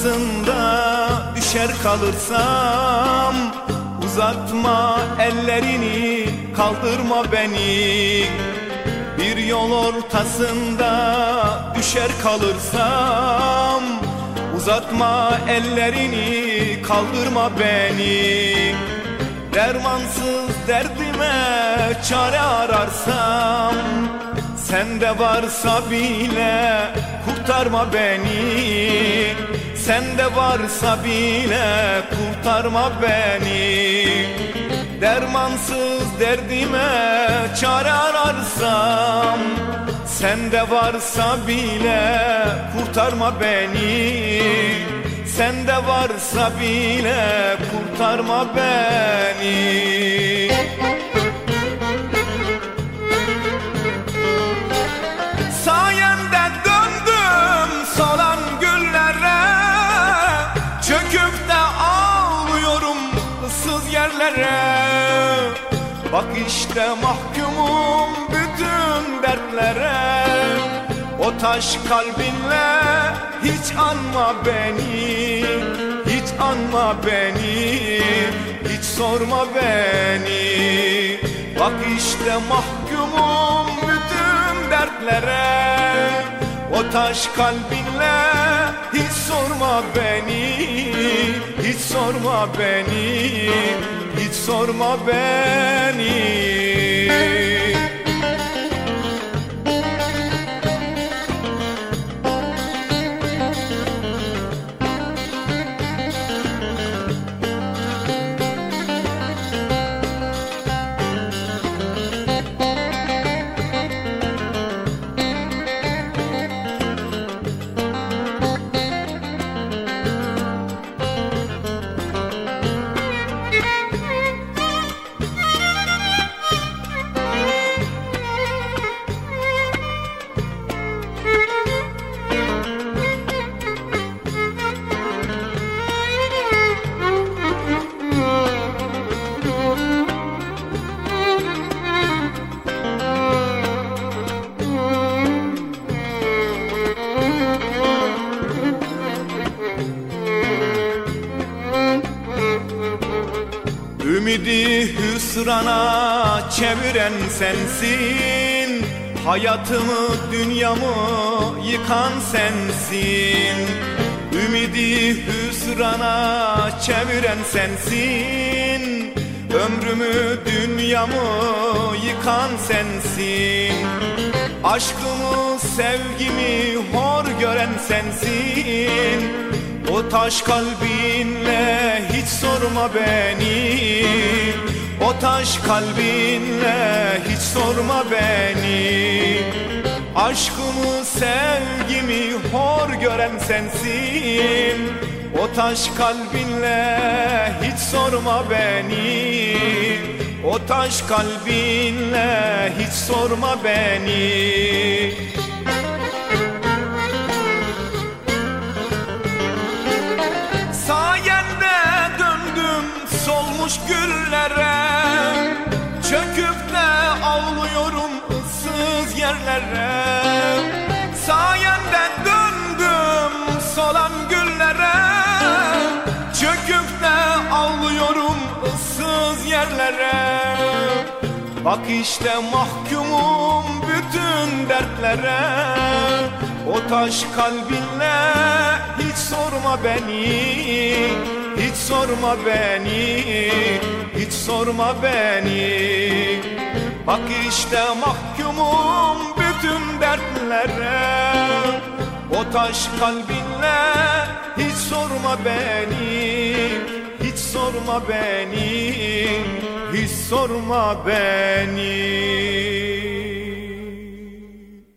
ortasında düşer kalırsam Uzatma ellerini kaldırma beni. Bir yol ortasında düşer kalırsam Uzatma ellerini kaldırma beni. Dermansız derdime çare ararsam Sende varsa bile kurtarma beni Sende varsa bile kurtarma beni. Dermansız derdime çare ararsam Sende varsa bile kurtarma beni. Sende varsa bile kurtarma beni yerlere. Bak işte mahkumum bütün dertlere. O taş kalbinle hiç anma beni Hiç anma beni Hiç sorma beni. Bak işte mahkumum bütün dertlere O taş kalbinle hiç sorma beni Hiç sorma beni Hiç sorma beni Ümidi hüsrana çeviren sensin. Hayatımı dünyamı yıkan sensin. Ümidi hüsrana çeviren sensin. Ömrümü dünyamı yıkan sensin. Aşkımı sevgimi hor gören sensin O taş kalbinle hiç sorma beni. O taş kalbinle hiç sorma beni. Aşkımı sevgimi hor gören sensin. O taş kalbinle hiç sorma beni. O taş kalbinle hiç sorma beni ağlıyorum ıssız yerlere. Bak işte mahkumum bütün dertlere. O taş kalbinle hiç sorma beni Hiç sorma beni Hiç sorma beni. Bak işte mahkumum bütün dertlere. O taş kalbinle hiç sorma beni sorma beni Hiç sorma beni